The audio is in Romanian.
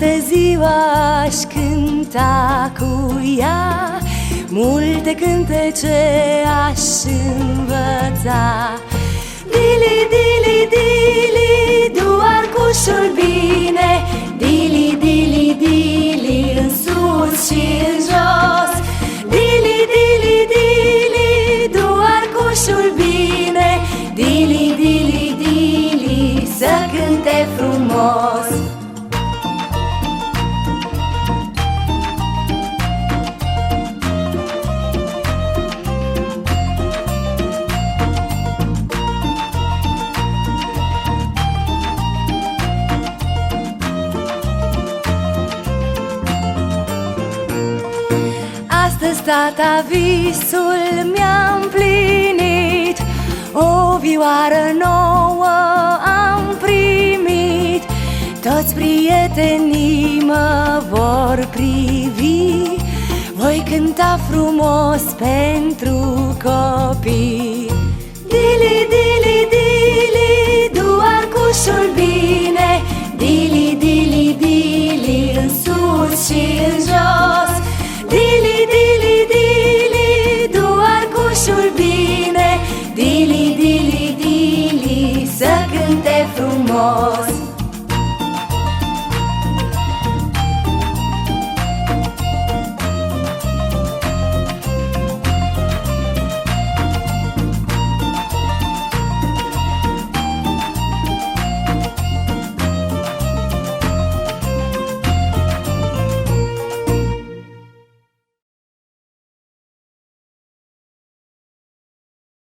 Toată ziua aș cânta cu ea. Multe cântece aș învăța. Dili, dili, dili, du arcușul bine. Dili, dili, dili, în sus și în jos. Dili, dili, dili, du arcușul bine. Dili, dili, dili, să cânte frumos Astăzi tata visul mi-a împlinit O vioară nouă am primit. Toți prietenii mă vor privi. Voi cânta frumos pentru copii. Dili, dili cocoșul bine Dili, dili, dili, să cânte frumos.